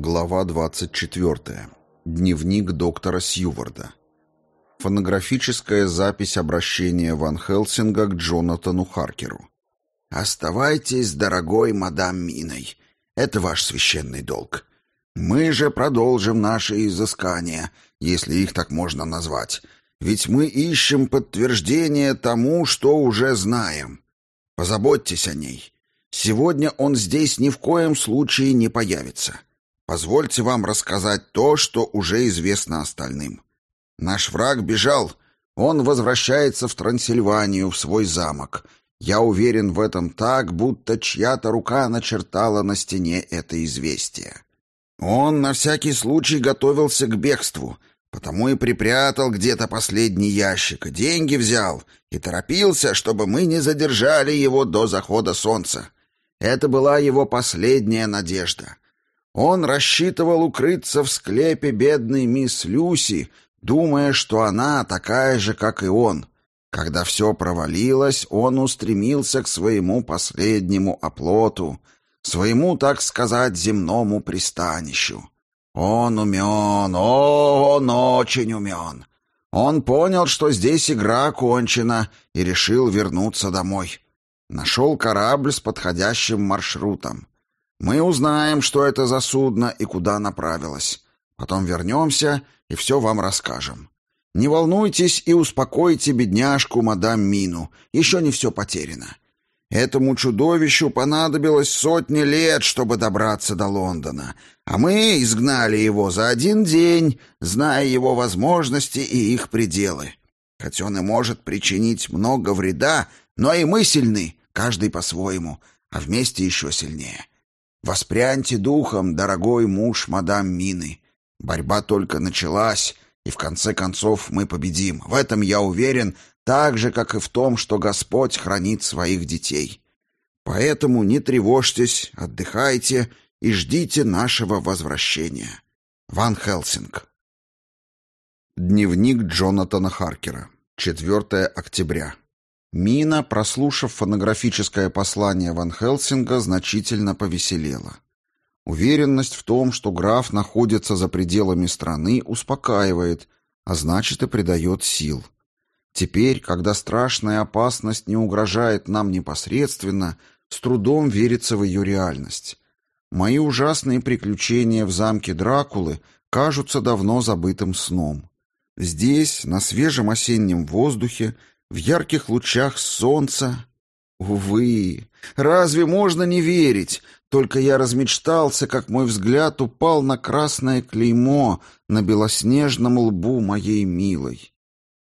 Глава 24. Дневник доктора Сьюварда. Фонографическая запись обращения Ван Хелсинга к Джонатану Харкеру. «Оставайтесь, дорогой мадам Миной. Это ваш священный долг. Мы же продолжим наши изыскания, если их так можно назвать. Ведь мы ищем подтверждение тому, что уже знаем. Позаботьтесь о ней. Сегодня он здесь ни в коем случае не появится». Позвольте вам рассказать то, что уже известно остальным. Наш враг бежал. Он возвращается в Трансильванию, в свой замок. Я уверен в этом так, будто чья-то рука начертала на стене это известие. Он на всякий случай готовился к бегству, потому и припрятал где-то последний ящик, деньги взял и торопился, чтобы мы не задержали его до захода солнца. Это была его последняя надежда — он рассчитывал укрыться в склепе бедной мисс Люси, думая, что она такая же, как и он. Когда все провалилось, он устремился к своему последнему оплоту, своему, так сказать, земному пристанищу. Он умен, о, он очень умен. Он понял, что здесь игра окончена, и решил вернуться домой. Нашел корабль с подходящим маршрутом. Мы узнаем, что это за судно и куда направилось. Потом вернемся и все вам расскажем. Не волнуйтесь и успокойте бедняжку мадам Мину. Еще не все потеряно. Этому чудовищу понадобилось сотни лет, чтобы добраться до Лондона, а мы изгнали его за один день, зная его возможности и их пределы. Хоть и может причинить много вреда, но и мы сильны, каждый по-своему, а вместе еще сильнее. Воспряньте духом, дорогой муж мадам Мины. Борьба только началась, и в конце концов мы победим. В этом я уверен, так же, как и в том, что Господь хранит своих детей. Поэтому не тревожьтесь, отдыхайте и ждите нашего возвращения. Ван Хелсинг. Дневник Джонатана Харкера. 4 октября. Мина, прослушав фонографическое послание Ван Хелсинга, значительно повеселела. Уверенность в том, что граф находится за пределами страны, успокаивает, а значит и придает сил. Теперь, когда страшная опасность не угрожает нам непосредственно, с трудом верится в ее реальность. Мои ужасные приключения в замке Дракулы кажутся давно забытым сном. Здесь, на свежем осеннем воздухе, в ярких лучах солнца. Увы, разве можно не верить? Только я размечтался, как мой взгляд упал на красное клеймо на белоснежном лбу моей милой.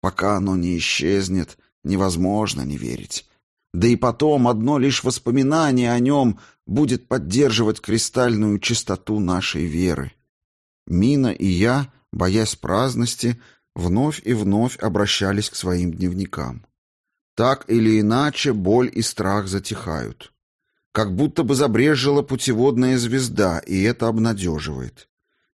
Пока оно не исчезнет, невозможно не верить. Да и потом одно лишь воспоминание о нем будет поддерживать кристальную чистоту нашей веры. Мина и я, боясь праздности, вновь и вновь обращались к своим дневникам. Так или иначе боль и страх затихают. Как будто бы забрежила путеводная звезда, и это обнадеживает.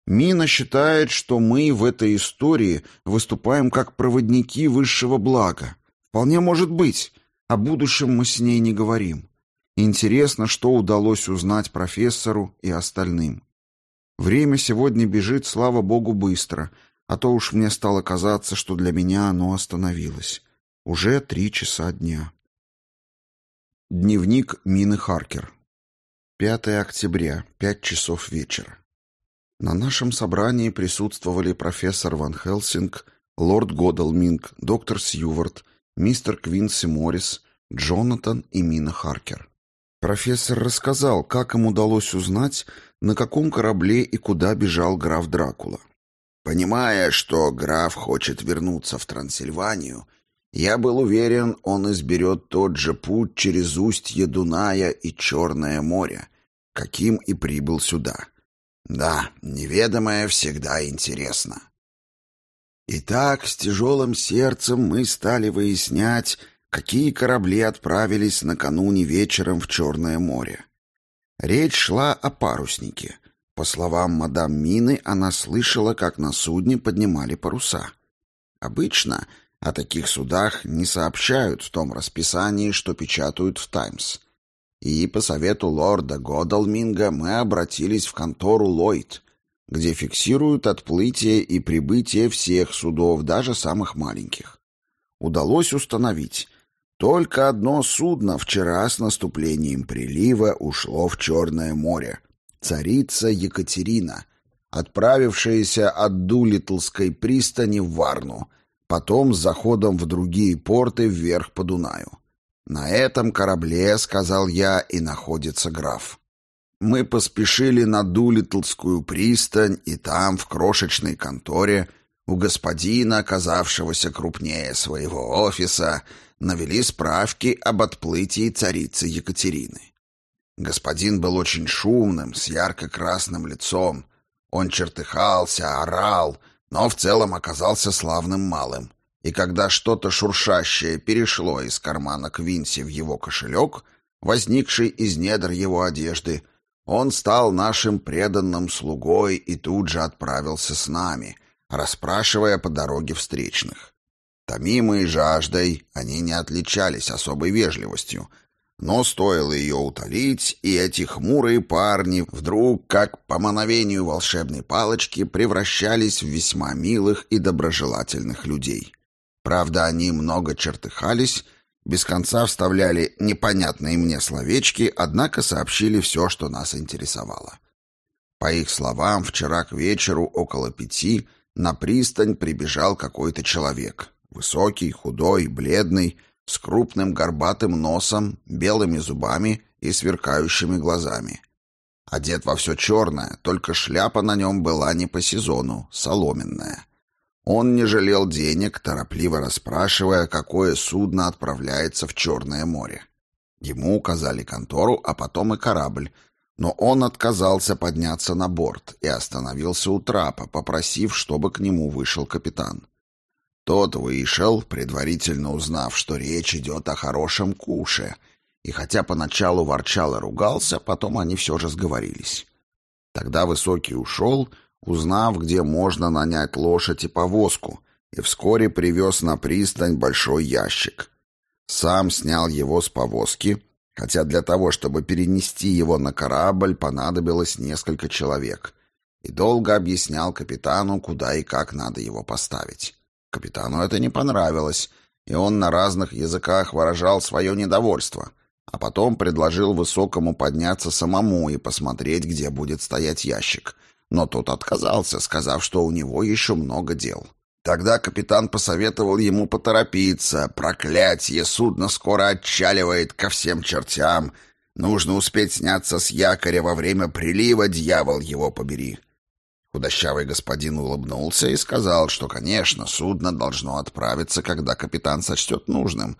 Мина считает, что мы в этой истории выступаем как проводники высшего блага. Вполне может быть. О будущем мы с ней не говорим. Интересно, что удалось узнать профессору и остальным. Время сегодня бежит, слава богу, быстро, а то уж мне стало казаться, что для меня оно остановилось. Уже три часа дня. Дневник Мины Харкер. 5 октября, 5 часов вечера. На нашем собрании присутствовали профессор Ван Хелсинг, лорд Годалминг, доктор Сьювард, мистер Квинси Моррис, Джонатан и Мина Харкер. Профессор рассказал, как им удалось узнать, на каком корабле и куда бежал граф Дракула. Понимая, что граф хочет вернуться в Трансильванию, я был уверен, он изберет тот же путь через устье Дуная и Черное море, каким и прибыл сюда. Да, неведомое всегда интересно. Итак, с тяжелым сердцем мы стали выяснять, какие корабли отправились накануне вечером в Черное море. Речь шла о паруснике. По словам мадам Мины, она слышала, как на судне поднимали паруса. Обычно о таких судах не сообщают в том расписании, что печатают в «Таймс». И по совету лорда Годалминга мы обратились в контору Ллойд, где фиксируют отплытие и прибытие всех судов, даже самых маленьких. Удалось установить, только одно судно вчера с наступлением прилива ушло в Черное море. Царица Екатерина, отправившаяся от Дулитлской пристани в Варну, потом с заходом в другие порты вверх по Дунаю. На этом корабле, сказал я, и находится граф. Мы поспешили на Дулитлскую пристань, и там, в крошечной конторе, у господина, оказавшегося крупнее своего офиса, навели справки об отплытии царицы Екатерины. Господин был очень шумным, с ярко-красным лицом. Он чертыхался, орал, но в целом оказался славным малым. И когда что-то шуршащее перешло из кармана Квинси в его кошелек, возникший из недр его одежды, он стал нашим преданным слугой и тут же отправился с нами, расспрашивая по дороге встречных. Томимые жаждой, они не отличались особой вежливостью, но стоило ее утолить, и эти хмурые парни вдруг, как по мановению волшебной палочки, превращались в весьма милых и доброжелательных людей. Правда, они много чертыхались, без конца вставляли непонятные мне словечки, однако сообщили все, что нас интересовало. По их словам, вчера к вечеру около пяти на пристань прибежал какой-то человек. Высокий, худой, бледный, с крупным горбатым носом, белыми зубами и сверкающими глазами. Одет во все черное, только шляпа на нем была не по сезону, соломенная. Он не жалел денег, торопливо расспрашивая, какое судно отправляется в Черное море. Ему указали контору, а потом и корабль, но он отказался подняться на борт и остановился у трапа, попросив, чтобы к нему вышел капитан. Тот вышел, предварительно узнав, что речь идет о хорошем куше, и хотя поначалу ворчал и ругался, потом они все же сговорились. Тогда Высокий ушел, узнав, где можно нанять лошадь и повозку, и вскоре привез на пристань большой ящик. Сам снял его с повозки, хотя для того, чтобы перенести его на корабль, понадобилось несколько человек, и долго объяснял капитану, куда и как надо его поставить. Капитану это не понравилось, и он на разных языках выражал свое недовольство, а потом предложил Высокому подняться самому и посмотреть, где будет стоять ящик. Но тот отказался, сказав, что у него еще много дел. Тогда капитан посоветовал ему поторопиться. «Проклятье! Судно скоро отчаливает ко всем чертям. Нужно успеть сняться с якоря во время прилива, дьявол его побери!» Худощавый господин улыбнулся и сказал, что, конечно, судно должно отправиться, когда капитан сочтет нужным,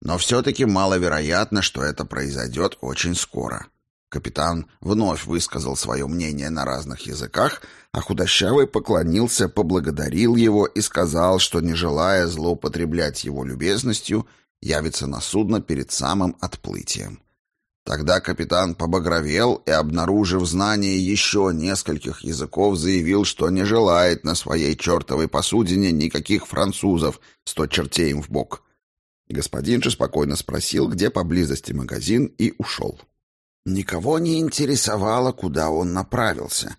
но все-таки маловероятно, что это произойдет очень скоро. Капитан вновь высказал свое мнение на разных языках, а худощавый поклонился, поблагодарил его и сказал, что, не желая злоупотреблять его любезностью, явится на судно перед самым отплытием. Тогда капитан побагровел и, обнаружив знание еще нескольких языков, заявил, что не желает на своей чертовой посудине никаких французов, сто чертей им в бок. Господин же спокойно спросил, где поблизости магазин, и ушел. Никого не интересовало, куда он направился.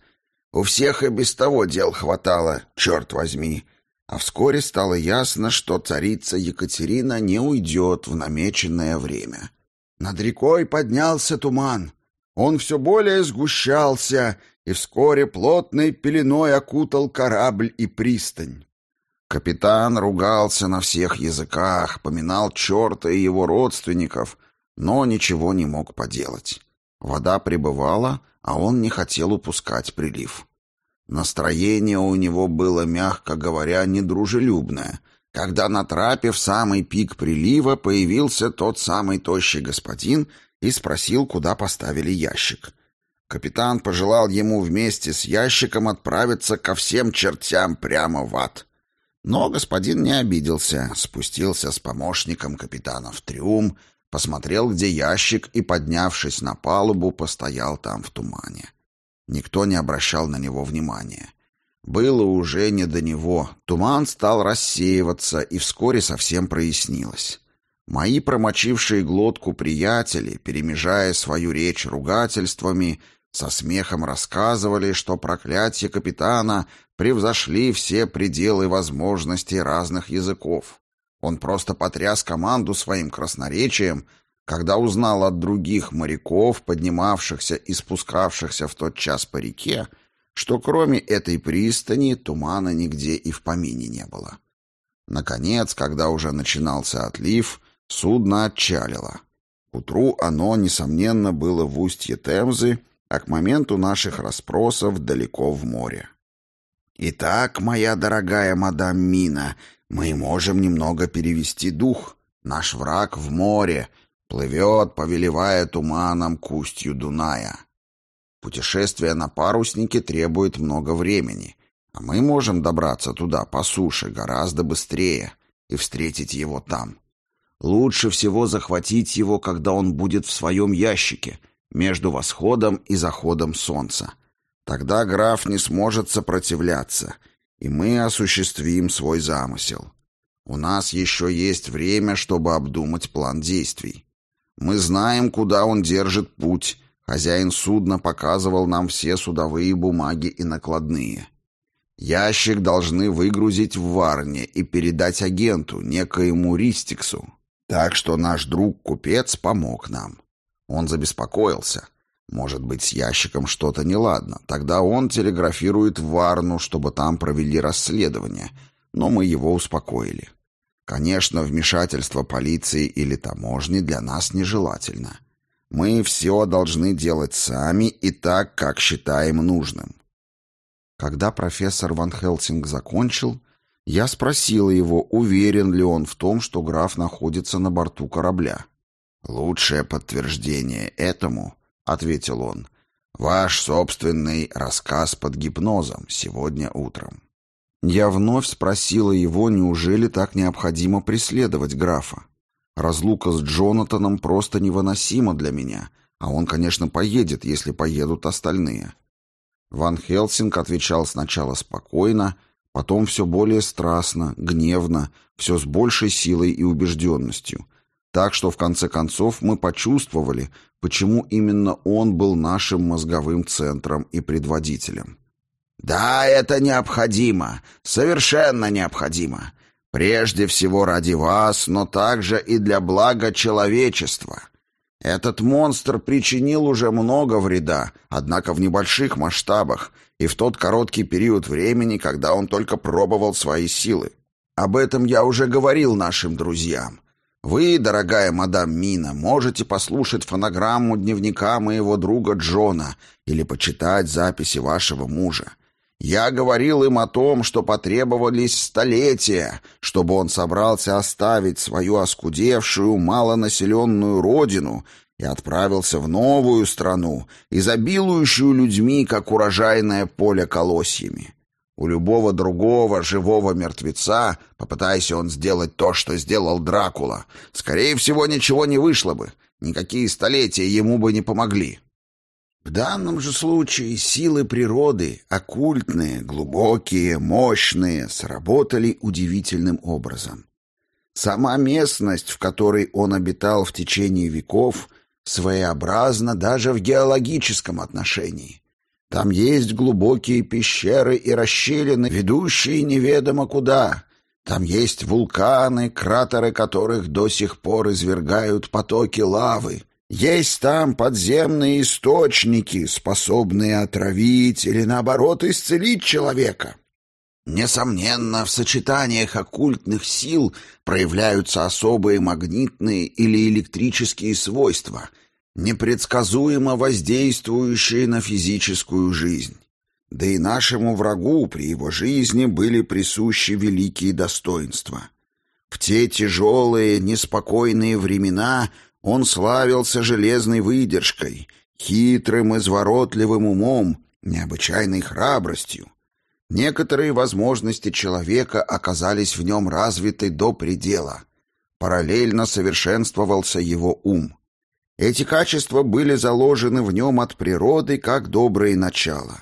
У всех и без того дел хватало, черт возьми. А вскоре стало ясно, что царица Екатерина не уйдет в намеченное время. Над рекой поднялся туман. Он все более сгущался, и вскоре плотной пеленой окутал корабль и пристань. Капитан ругался на всех языках, поминал черта и его родственников, но ничего не мог поделать. Вода прибывала, а он не хотел упускать прилив. Настроение у него было, мягко говоря, недружелюбное — когда на трапе в самый пик прилива появился тот самый тощий господин и спросил, куда поставили ящик. Капитан пожелал ему вместе с ящиком отправиться ко всем чертям прямо в ад. Но господин не обиделся, спустился с помощником капитана в трюм, посмотрел, где ящик, и, поднявшись на палубу, постоял там в тумане. Никто не обращал на него внимания. Было уже не до него. Туман стал рассеиваться, и вскоре совсем прояснилось. Мои промочившие глотку приятели, перемежая свою речь ругательствами, Со смехом рассказывали, что проклятия капитана превзошли все пределы возможностей разных языков. Он просто потряс команду своим красноречием, когда узнал от других моряков, поднимавшихся и спускавшихся в тот час по реке, что кроме этой пристани тумана нигде и в помине не было. Наконец, когда уже начинался отлив, судно отчалило. К утру оно, несомненно, было в устье Темзы, а к моменту наших расспросов далеко в море. «Итак, моя дорогая мадам Мина, мы можем немного перевести дух. Наш враг в море, плывет, повелевая туманом к устью Дуная. Путешествие на паруснике требует много времени, а мы можем добраться туда по суше гораздо быстрее и встретить его там. Лучше всего захватить его, когда он будет в своем ящике, между восходом и заходом солнца. Тогда граф не сможет сопротивляться, и мы осуществим свой замысел. У нас еще есть время, чтобы обдумать план действий. Мы знаем, куда он держит путь. Хозяин судна показывал нам все судовые бумаги и накладные. Ящик должны выгрузить в Варне и передать агенту, некоему Ристиксу. Так что наш друг-купец помог нам. Он забеспокоился. Может быть, с ящиком что-то неладно. Тогда он телеграфирует в Варну, чтобы там провели расследование. Но мы его успокоили. Конечно, вмешательство полиции или таможни для нас нежелательно. Мы все должны делать сами и так, как считаем нужным. Когда профессор Ван Хелсинг закончил, я спросила его, уверен ли он в том, что граф находится на борту корабля. «Лучшее подтверждение этому», — ответил он, — «ваш собственный рассказ под гипнозом сегодня утром». Я вновь спросила его, неужели так необходимо преследовать графа. Разлука с Джонатаном просто невыносима для меня, а он, конечно, поедет, если поедут остальные. Ван Хелсинг отвечал сначала спокойно, потом все более страстно, гневно, все с большей силой и убежденностью. Так что в конце концов мы почувствовали, почему именно он был нашим мозговым центром и предводителем. «Да, это необходимо, совершенно необходимо. Прежде всего ради вас, но также и для блага человечества. Этот монстр причинил уже много вреда, однако в небольших масштабах и в тот короткий период времени, когда он только пробовал свои силы. Об этом я уже говорил нашим друзьям. Вы, дорогая мадам Мина, можете послушать фонограмму дневника моего друга Джона или почитать записи вашего мужа. Я говорил им о том, что потребовались столетия, чтобы он собрался оставить свою оскудевшую, малонаселенную родину и отправился в новую страну, изобилующую людьми, как урожайное поле колосьями. У любого другого живого мертвеца, попытайся он сделать то, что сделал Дракула, скорее всего, ничего не вышло бы, никакие столетия ему бы не помогли. В данном же случае силы природы, оккультные, глубокие, мощные, сработали удивительным образом. Сама местность, в которой он обитал в течение веков, своеобразна даже в геологическом отношении. Там есть глубокие пещеры и расщелины, ведущие неведомо куда. Там есть вулканы, кратеры которых до сих пор извергают потоки лавы, есть там подземные источники, способные отравить или, наоборот, исцелить человека. Несомненно, в сочетаниях оккультных сил проявляются особые магнитные или электрические свойства, непредсказуемо воздействующие на физическую жизнь. Да и нашему врагу при его жизни были присущи великие достоинства. В те тяжелые, неспокойные времена он славился железной выдержкой, хитрым, изворотливым умом, необычайной храбростью. Некоторые возможности человека оказались в нем развиты до предела. Параллельно совершенствовался его ум. Эти качества были заложены в нем от природы как добрые начала.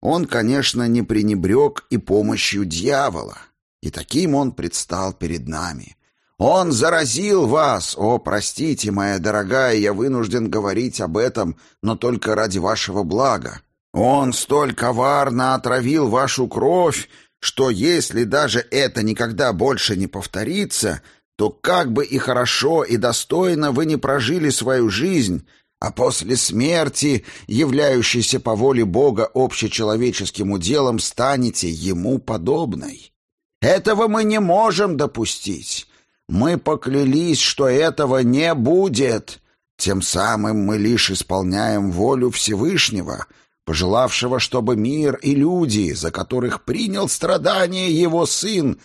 Он, конечно, не пренебрег и помощью дьявола, и таким он предстал перед нами — Он заразил вас! О, простите, моя дорогая, я вынужден говорить об этом, но только ради вашего блага. Он столь коварно отравил вашу кровь, что если даже это никогда больше не повторится, то как бы и хорошо, и достойно вы не прожили свою жизнь, а после смерти, являющейся по воле Бога общечеловеческим уделом, станете ему подобной. Этого мы не можем допустить. Мы поклялись, что этого не будет. Тем самым мы лишь исполняем волю Всевышнего, пожелавшего, чтобы мир и люди, за которых принял страдания его сын,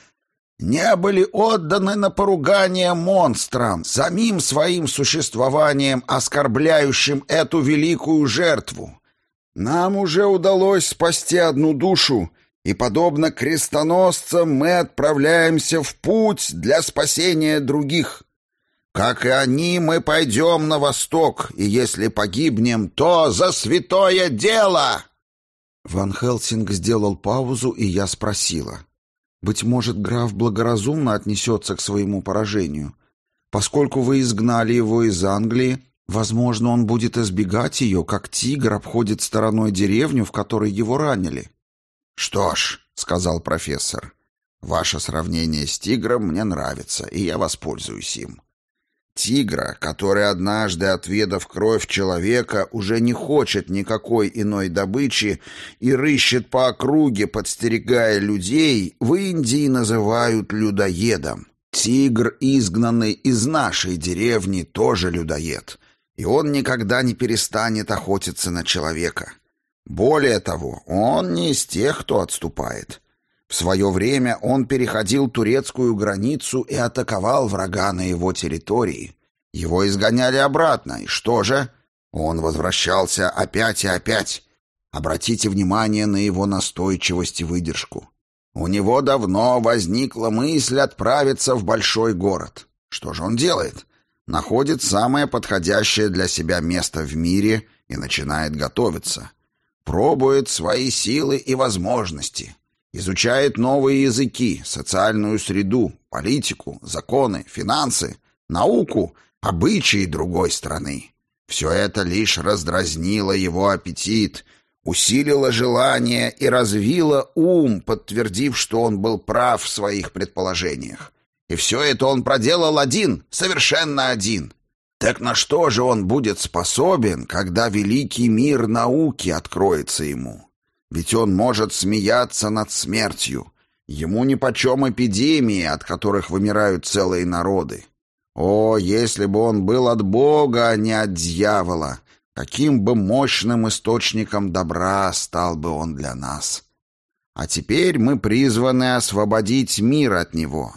не были отданы на поругание монстрам, самим своим существованием, оскорбляющим эту великую жертву. Нам уже удалось спасти одну душу, и, подобно крестоносцам, мы отправляемся в путь для спасения других. Как и они, мы пойдем на восток, и если погибнем, то за святое дело!» Ван Хелсинг сделал паузу, и я спросила. «Быть может, граф благоразумно отнесется к своему поражению. Поскольку вы изгнали его из Англии, возможно, он будет избегать ее, как тигр обходит стороной деревню, в которой его ранили». «Что ж», — сказал профессор, — «ваше сравнение с тигром мне нравится, и я воспользуюсь им. Тигра, который, однажды отведав кровь человека, уже не хочет никакой иной добычи и рыщет по округе, подстерегая людей, в Индии называют людоедом. Тигр, изгнанный из нашей деревни, тоже людоед, и он никогда не перестанет охотиться на человека. Более того, он не из тех, кто отступает. В свое время он переходил турецкую границу и атаковал врага на его территории. Его изгоняли обратно, и что же? Он возвращался опять и опять. Обратите внимание на его настойчивость и выдержку. У него давно возникла мысль отправиться в большой город. Что же он делает? Находит самое подходящее для себя место в мире и начинает готовиться пробует свои силы и возможности, изучает новые языки, социальную среду, политику, законы, финансы, науку, обычаи другой страны. Все это лишь раздразнило его аппетит, усилило желание и развило ум, подтвердив, что он был прав в своих предположениях. И все это он проделал один, совершенно один. Так на что же он будет способен, когда великий мир науки откроется ему? Ведь он может смеяться над смертью. Ему нипочем эпидемии, от которых вымирают целые народы. О, если бы он был от Бога, а не от дьявола, каким бы мощным источником добра стал бы он для нас. А теперь мы призваны освободить мир от него.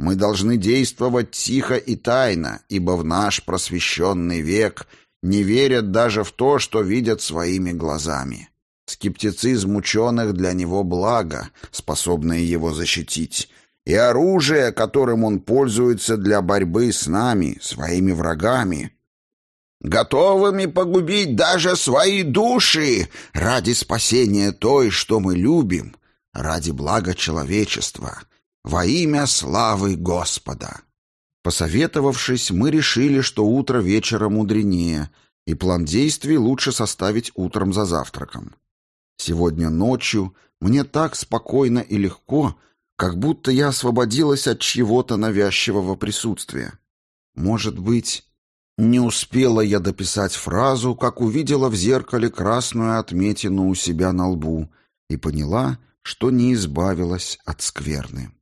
Мы должны действовать тихо и тайно, ибо в наш просвещенный век не верят даже в то, что видят своими глазами. Скептицизм ученых для него благо, способное его защитить, и оружие, которым он пользуется для борьбы с нами, своими врагами, готовыми погубить даже свои души ради спасения той, что мы любим, ради блага человечества» во имя славы Господа. Посоветовавшись, мы решили, что утро вечера мудренее, и план действий лучше составить утром за завтраком. Сегодня ночью мне так спокойно и легко, как будто я освободилась от чьего-то навязчивого присутствия. Может быть, не успела я дописать фразу, как увидела в зеркале красную отметину у себя на лбу и поняла, что не избавилась от скверны.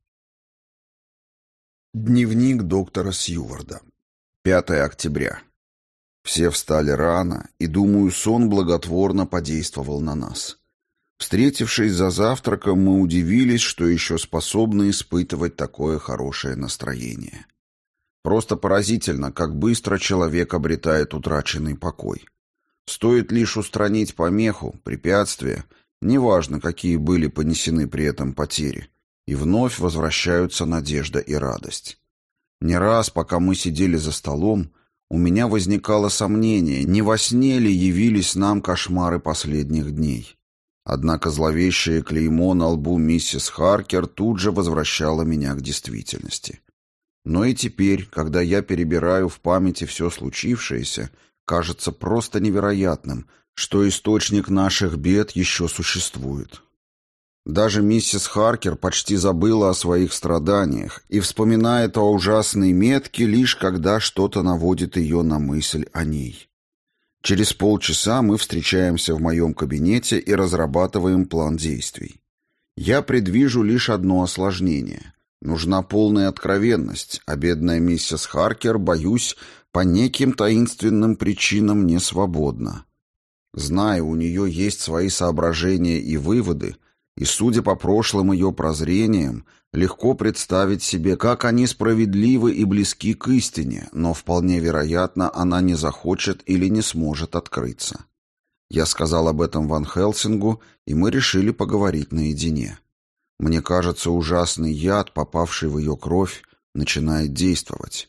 Дневник доктора Сьюварда. 5 октября. Все встали рано, и, думаю, сон благотворно подействовал на нас. Встретившись за завтраком, мы удивились, что еще способны испытывать такое хорошее настроение. Просто поразительно, как быстро человек обретает утраченный покой. Стоит лишь устранить помеху, препятствие, неважно, какие были понесены при этом потери – и вновь возвращаются надежда и радость. Не раз, пока мы сидели за столом, у меня возникало сомнение, не во сне ли явились нам кошмары последних дней. Однако зловещее клеймо на лбу миссис Харкер тут же возвращало меня к действительности. Но и теперь, когда я перебираю в памяти все случившееся, кажется просто невероятным, что источник наших бед еще существует. Даже миссис Харкер почти забыла о своих страданиях и вспоминает о ужасной метке лишь когда что-то наводит ее на мысль о ней. Через полчаса мы встречаемся в моем кабинете и разрабатываем план действий. Я предвижу лишь одно осложнение. Нужна полная откровенность, а бедная миссис Харкер, боюсь, по неким таинственным причинам не свободна. Знаю, у нее есть свои соображения и выводы, и, судя по прошлым ее прозрениям, легко представить себе, как они справедливы и близки к истине, но вполне вероятно, она не захочет или не сможет открыться. Я сказал об этом Ван Хелсингу, и мы решили поговорить наедине. Мне кажется, ужасный яд, попавший в ее кровь, начинает действовать.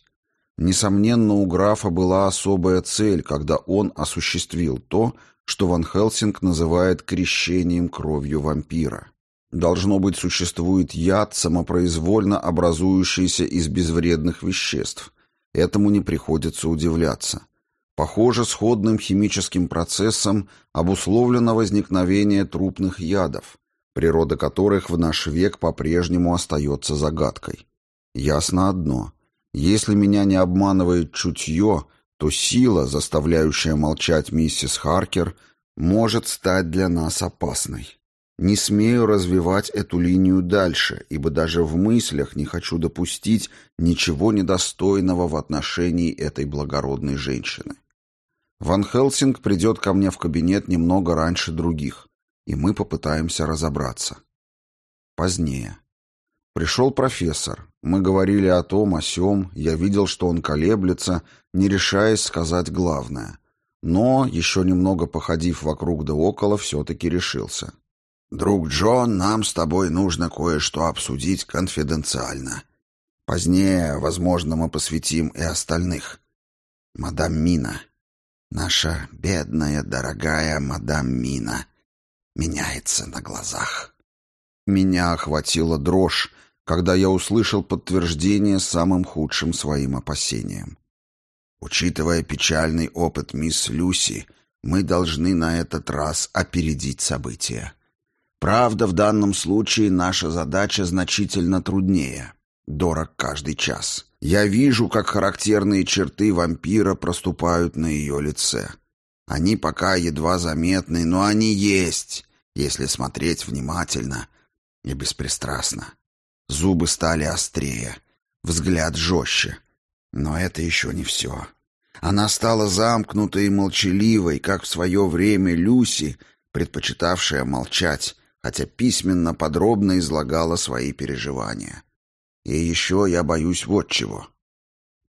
Несомненно, у графа была особая цель, когда он осуществил то, что Ван Хелсинг называет крещением кровью вампира. Должно быть, существует яд, самопроизвольно образующийся из безвредных веществ. Этому не приходится удивляться. Похоже, сходным химическим процессом обусловлено возникновение трупных ядов, природа которых в наш век по-прежнему остается загадкой. Ясно одно. Если меня не обманывает чутье – то сила, заставляющая молчать миссис Харкер, может стать для нас опасной. Не смею развивать эту линию дальше, ибо даже в мыслях не хочу допустить ничего недостойного в отношении этой благородной женщины. Ван Хелсинг придет ко мне в кабинет немного раньше других, и мы попытаемся разобраться. Позднее. Пришел профессор. Мы говорили о том, о сём, я видел, что он колеблется, не решаясь сказать главное. Но, еще немного походив вокруг да около, все-таки решился. «Друг Джон, нам с тобой нужно кое-что обсудить конфиденциально. Позднее, возможно, мы посвятим и остальных. Мадам Мина, наша бедная, дорогая мадам Мина, меняется на глазах». Меня охватила дрожь, когда я услышал подтверждение самым худшим своим опасениям. Учитывая печальный опыт мисс Люси, мы должны на этот раз опередить события. Правда, в данном случае наша задача значительно труднее. Дорог каждый час. Я вижу, как характерные черты вампира проступают на ее лице. Они пока едва заметны, но они есть, если смотреть внимательно и беспристрастно. Зубы стали острее, взгляд жестче. Но это еще не все. Она стала замкнутой и молчаливой, как в свое время Люси, предпочитавшая молчать, хотя письменно подробно излагала свои переживания. И еще я боюсь вот чего.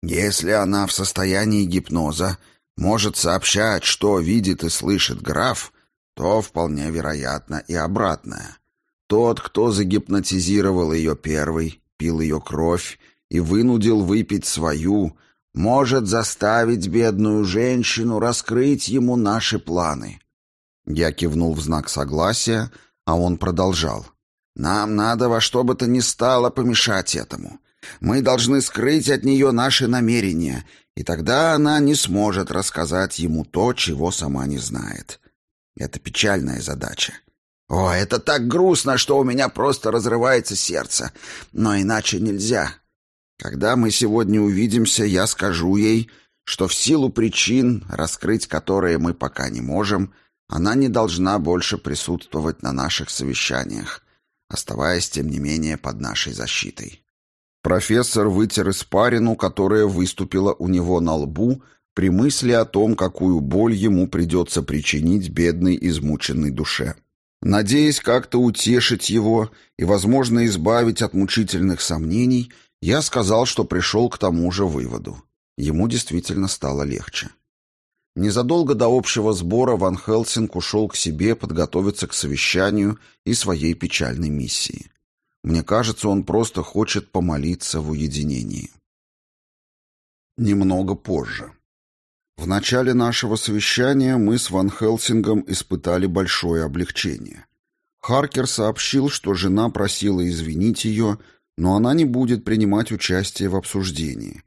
Если она в состоянии гипноза может сообщать, что видит и слышит граф, то вполне вероятно и обратное. Тот, кто загипнотизировал ее первый, пил ее кровь и вынудил выпить свою, может заставить бедную женщину раскрыть ему наши планы. Я кивнул в знак согласия, а он продолжал. Нам надо во что бы то ни стало помешать этому. Мы должны скрыть от нее наши намерения, и тогда она не сможет рассказать ему то, чего сама не знает. Это печальная задача. О, это так грустно, что у меня просто разрывается сердце. Но иначе нельзя. Когда мы сегодня увидимся, я скажу ей, что в силу причин, раскрыть которые мы пока не можем, она не должна больше присутствовать на наших совещаниях, оставаясь, тем не менее, под нашей защитой. Профессор вытер испарину, которая выступила у него на лбу, при мысли о том, какую боль ему придется причинить бедной измученной душе. Надеясь как-то утешить его и, возможно, избавить от мучительных сомнений, я сказал, что пришел к тому же выводу. Ему действительно стало легче. Незадолго до общего сбора Ван Хелсинг ушел к себе подготовиться к совещанию и своей печальной миссии. Мне кажется, он просто хочет помолиться в уединении. Немного позже. В начале нашего совещания мы с Ван Хелсингом испытали большое облегчение. Харкер сообщил, что жена просила извинить ее, но она не будет принимать участие в обсуждении.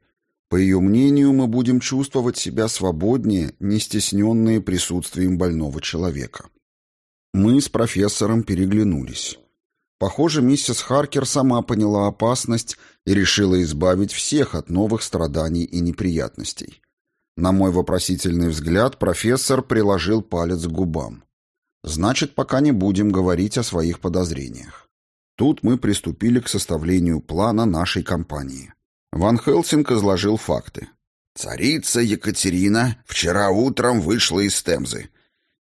По ее мнению, мы будем чувствовать себя свободнее, не стесненные присутствием больного человека. Мы с профессором переглянулись. Похоже, миссис Харкер сама поняла опасность и решила избавить всех от новых страданий и неприятностей. На мой вопросительный взгляд профессор приложил палец к губам. Значит, пока не будем говорить о своих подозрениях. Тут мы приступили к составлению плана нашей кампании. Ван Хелсинг изложил факты. Царица Екатерина вчера утром вышла из Темзы.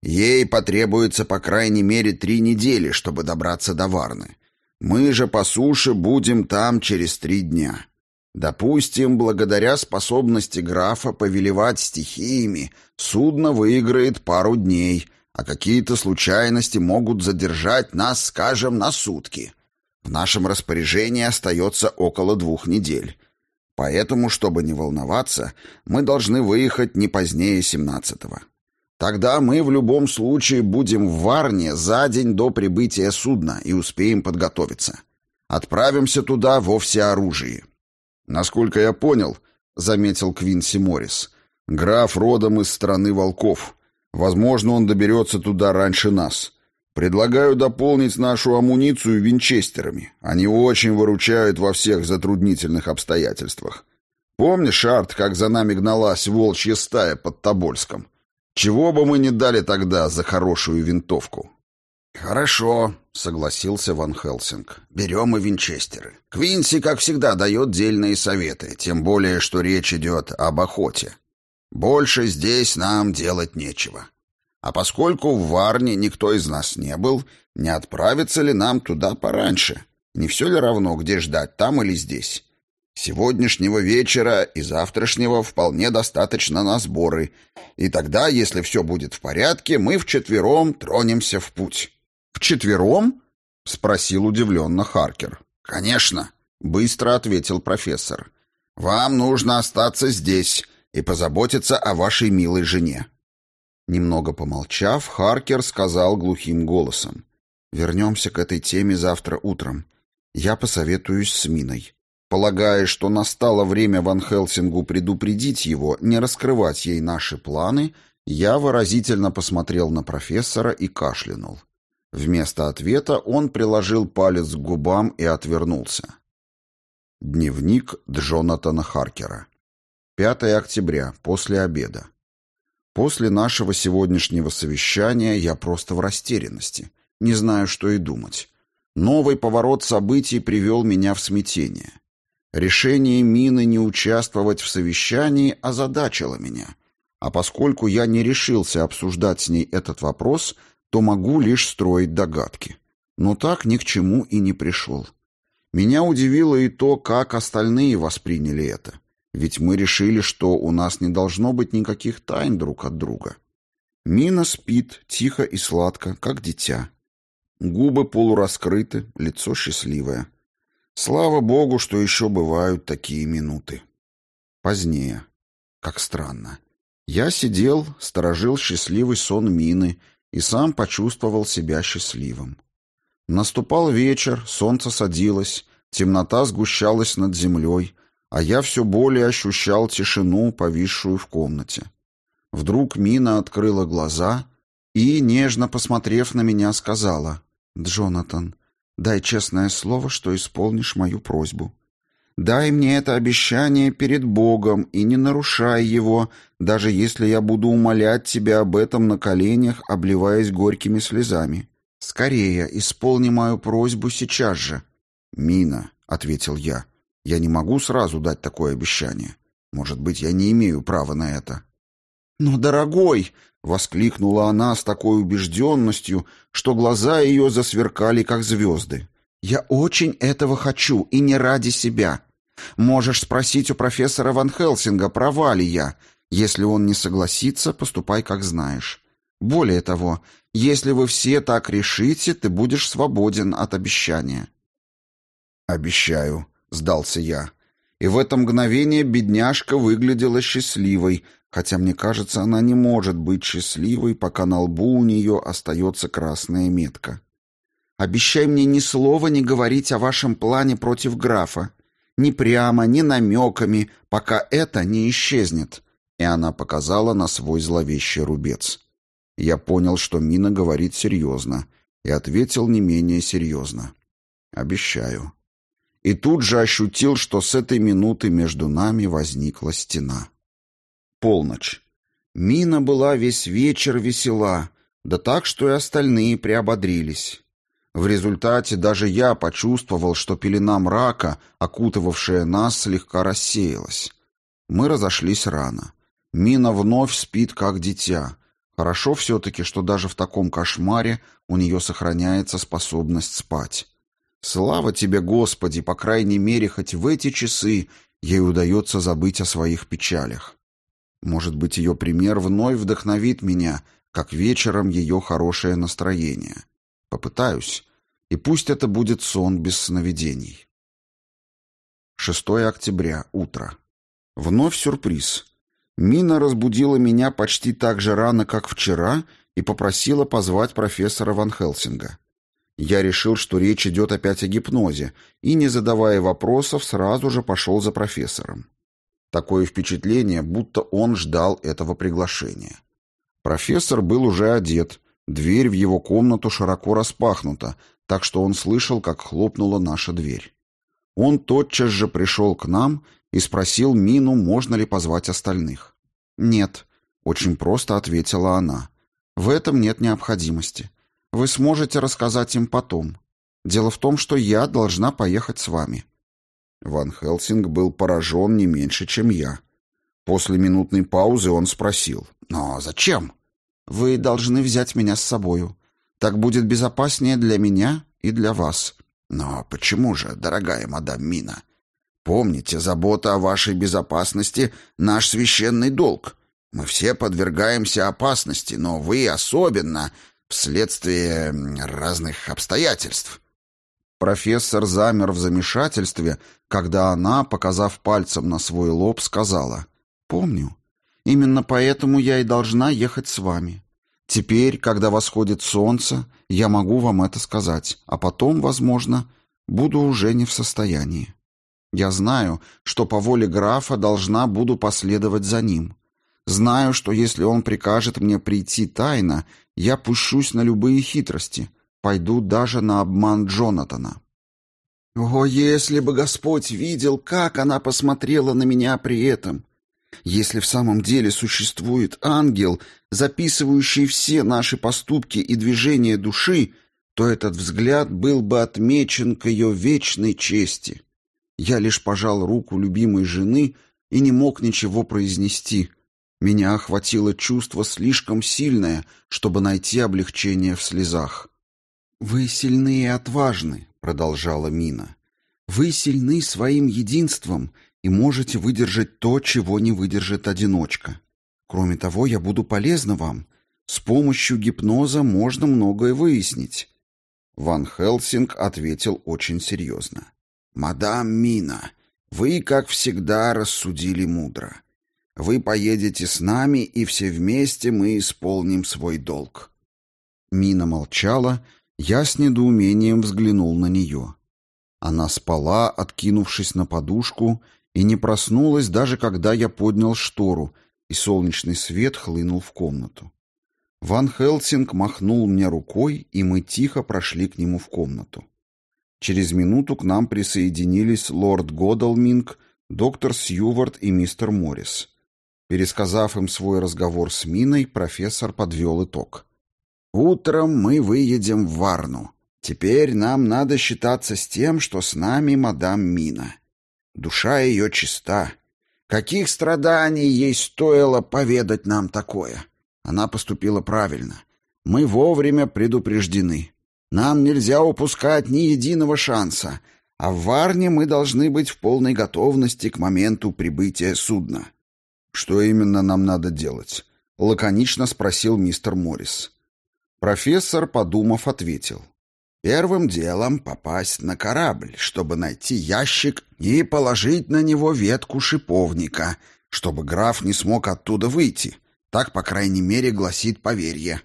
Ей потребуется по крайней мере три недели, чтобы добраться до Варны. Мы же по суше будем там через три дня. Допустим, благодаря способности графа повелевать стихиями, судно выиграет пару дней, а какие-то случайности могут задержать нас, скажем, на сутки. В нашем распоряжении остается около двух недель. Поэтому, чтобы не волноваться, мы должны выехать не позднее 17-го. Тогда мы в любом случае будем в Варне за день до прибытия судна и успеем подготовиться. Отправимся туда во всеоружии. Насколько я понял, заметил Квинси Моррис, граф родом из страны волков. Возможно, он доберется туда раньше нас. Предлагаю дополнить нашу амуницию винчестерами. Они очень выручают во всех затруднительных обстоятельствах. Помнишь, Арт, как за нами гналась волчья стая под Тобольском? Чего бы мы не дали тогда за хорошую винтовку? Хорошо, согласился Ван Хелсинг. Берем и винчестеры. Квинси, как всегда, дает дельные советы, тем более, что речь идет об охоте. Больше здесь нам делать нечего. А поскольку в Варне никто из нас не был, не отправится ли нам туда пораньше? Не все ли равно, где ждать, там или здесь? Сегодняшнего вечера и завтрашнего вполне достаточно на сборы, и тогда, если все будет в порядке, мы вчетвером тронемся в путь». «Вчетвером?» — спросил удивленно Харкер. «Конечно», — быстро ответил профессор. «Вам нужно остаться здесь, и позаботиться о вашей милой жене». Немного помолчав, Харкер сказал глухим голосом. «Вернемся к этой теме завтра утром. Я посоветуюсь с Миной. Полагая, что настало время Ван Хелсингу предупредить его, не раскрывать ей наши планы, я выразительно посмотрел на профессора и кашлянул. Вместо ответа он приложил палец к губам и отвернулся. Дневник Джонатана Харкера. 5 октября, после обеда. После нашего сегодняшнего совещания я просто в растерянности, не знаю, что и думать. Новый поворот событий привел меня в смятение. Решение Мины не участвовать в совещании озадачило меня, а поскольку я не решился обсуждать с ней этот вопрос, то могу лишь строить догадки. Но так ни к чему и не пришел. Меня удивило и то, как остальные восприняли это. Ведь мы решили, что у нас не должно быть никаких тайн друг от друга. Мина спит, тихо и сладко, как дитя. Губы полураскрыты, лицо счастливое. Слава богу, что еще бывают такие минуты. Позднее. Как странно. Я сидел, сторожил счастливый сон Мины и сам почувствовал себя счастливым. Наступал вечер, солнце садилось, темнота сгущалась над землей, а я все более ощущал тишину, повисшую в комнате. Вдруг Мина открыла глаза и, нежно посмотрев на меня, сказала, «Джонатан, дай честное слово, что исполнишь мою просьбу. Дай мне это обещание перед Богом и не нарушай его, даже если я буду умолять тебя об этом на коленях, обливаясь горькими слезами. Скорее, исполни мою просьбу сейчас же». «Мина», — ответил я, — я не могу сразу дать такое обещание. Может быть, я не имею права на это. «Но, дорогой!» — воскликнула она с такой убежденностью, что глаза ее засверкали, как звезды. «Я очень этого хочу, и не ради себя. Можешь спросить у профессора Ван Хелсинга, права ли я. Если он не согласится, поступай, как знаешь. Более того, если вы все так решите, ты будешь свободен от обещания». «Обещаю», сдался я. И в это мгновение бедняжка выглядела счастливой, хотя мне кажется, она не может быть счастливой, пока на лбу у нее остается красная метка. Обещай мне ни слова не говорить о вашем плане против графа. Ни прямо, ни намеками, пока это не исчезнет». И она показала на свой зловещий рубец. Я понял, что Мина говорит серьезно, и ответил не менее серьезно. «Обещаю». И тут же ощутил, что с этой минуты между нами возникла стена. Полночь. Мина была весь вечер весела, да так, что и остальные приободрились. В результате даже я почувствовал, что пелена мрака, окутывавшая нас, слегка рассеялась. Мы разошлись рано. Мина вновь спит, как дитя. Хорошо все-таки, что даже в таком кошмаре у нее сохраняется способность спать. Слава тебе, Господи, по крайней мере, хоть в эти часы ей удается забыть о своих печалях. Может быть, ее пример вновь вдохновит меня, как вечером ее хорошее настроение. Попытаюсь. И пусть это будет сон без сновидений. 6 октября. Утро. Вновь сюрприз. Мина разбудила меня почти так же рано, как вчера, и попросила позвать профессора Ван Хелсинга. Я решил, что речь идет опять о гипнозе, и, не задавая вопросов, сразу же пошел за профессором. Такое впечатление, будто он ждал этого приглашения. Профессор был уже одет, дверь в его комнату широко распахнута, так что он слышал, как хлопнула наша дверь. Он тотчас же пришел к нам и спросил Мину, можно ли позвать остальных. «Нет», — очень просто ответила она. «В этом нет необходимости. Вы сможете рассказать им потом. Дело в том, что я должна поехать с вами». Ван Хелсинг был поражен не меньше, чем я. После минутной паузы он спросил. «Но зачем?» «Вы должны взять меня с собою. Так будет безопаснее для меня и для вас». «Но почему же, дорогая мадам Мина? Помните, забота о вашей безопасности — наш священный долг. Мы все подвергаемся опасности, но вы особенно вследствие разных обстоятельств». Профессор замер в замешательстве, когда она, показав пальцем на свой лоб, сказала «Помню. Именно поэтому я и должна ехать с вами. Теперь, когда восходит солнце, я могу вам это сказать, а потом, возможно, буду уже не в состоянии». Я знаю, что по воле графа должна буду последовать за ним. Знаю, что если он прикажет мне прийти тайно, я пущусь на любые хитрости, пойду даже на обман Джонатана. О, если бы Господь видел, как она посмотрела на меня при этом! Если в самом деле существует ангел, записывающий все наши поступки и движения души, то этот взгляд был бы отмечен к ее вечной чести. Я лишь пожал руку любимой жены и не мог ничего произнести. Меня охватило чувство слишком сильное, чтобы найти облегчение в слезах. «Вы сильны и отважны», — продолжала Мина. «Вы сильны своим единством и можете выдержать то, чего не выдержит одиночка. Кроме того, я буду полезна вам. С помощью гипноза можно многое выяснить». Ван Хелсинг ответил очень серьезно. «Мадам Мина, вы, как всегда, рассудили мудро. Вы поедете с нами, и все вместе мы исполним свой долг». Мина молчала, я с недоумением взглянул на нее. Она спала, откинувшись на подушку, и не проснулась даже когда я поднял штору, и солнечный свет хлынул в комнату. Ван Хелсинг махнул мне рукой, и мы тихо прошли к нему в комнату. Через минуту к нам присоединились лорд Годалминг, доктор Сьювард и мистер Моррис. Пересказав им свой разговор с Миной, профессор подвел итог. «Утром мы выедем в Варну. Теперь нам надо считаться с тем, что с нами мадам Мина. Душа ее чиста. Каких страданий ей стоило поведать нам такое? Она поступила правильно. Мы вовремя предупреждены. Нам нельзя упускать ни единого шанса, а в Варне мы должны быть в полной готовности к моменту прибытия судна. Что именно нам надо делать? лаконично спросил мистер Моррис. Профессор, подумав, ответил: Первым делом попасть на корабль, чтобы найти ящик и положить на него ветку шиповника, чтобы граф не смог оттуда выйти. Так, по крайней мере, гласит поверье.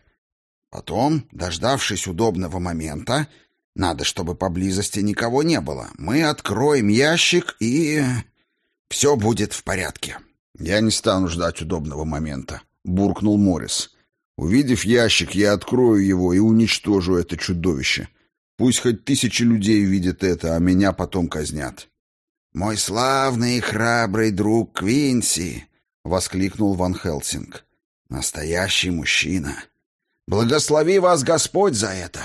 Потом, дождавшись удобного момента, Надо, чтобы поблизости никого не было. Мы откроем ящик, и... все будет в порядке». «Я не стану ждать удобного момента», — буркнул Моррис. «Увидев ящик, я открою его и уничтожу это чудовище. Пусть хоть тысячи людей видят это, а меня потом казнят». «Мой славный и храбрый друг Квинси!» — воскликнул Ван Хелсинг. «Настоящий мужчина! Благослови вас Господь за это!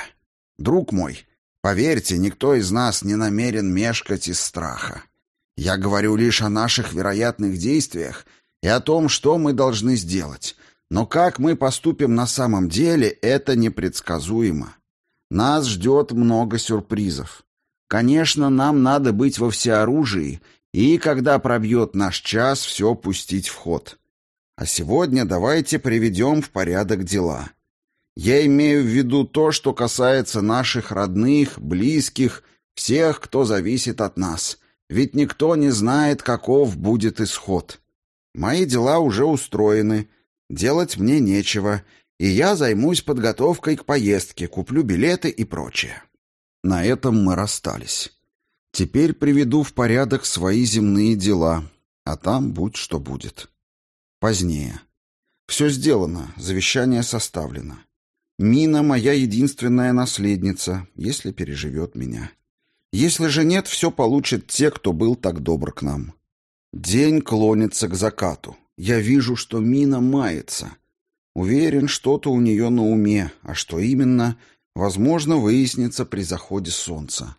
Друг мой, поверьте, никто из нас не намерен мешкать из страха. Я говорю лишь о наших вероятных действиях и о том, что мы должны сделать. Но как мы поступим на самом деле, это непредсказуемо. Нас ждет много сюрпризов. Конечно, нам надо быть во всеоружии и, когда пробьет наш час, все пустить в ход. А сегодня давайте приведем в порядок дела. Я имею в виду то, что касается наших родных, близких, всех, кто зависит от нас. Ведь никто не знает, каков будет исход. Мои дела уже устроены, делать мне нечего, и я займусь подготовкой к поездке, куплю билеты и прочее. На этом мы расстались. Теперь приведу в порядок свои земные дела, а там будь что будет. Позднее. Все сделано, завещание составлено. Мина моя единственная наследница, если переживет меня. Если же нет, все получат те, кто был так добр к нам. День клонится к закату. Я вижу, что Мина мается. Уверен, что-то у нее на уме, а что именно, возможно, выяснится при заходе солнца.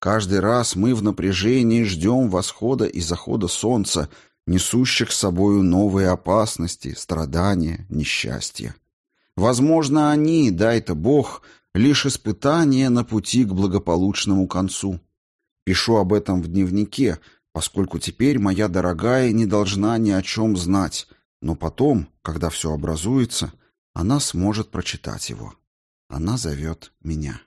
Каждый раз мы в напряжении ждем восхода и захода солнца, несущих с собою новые опасности, страдания, несчастья. Возможно, они, дай-то Бог, лишь испытание на пути к благополучному концу. Пишу об этом в дневнике, поскольку теперь моя дорогая не должна ни о чем знать, но потом, когда все образуется, она сможет прочитать его. Она зовет меня.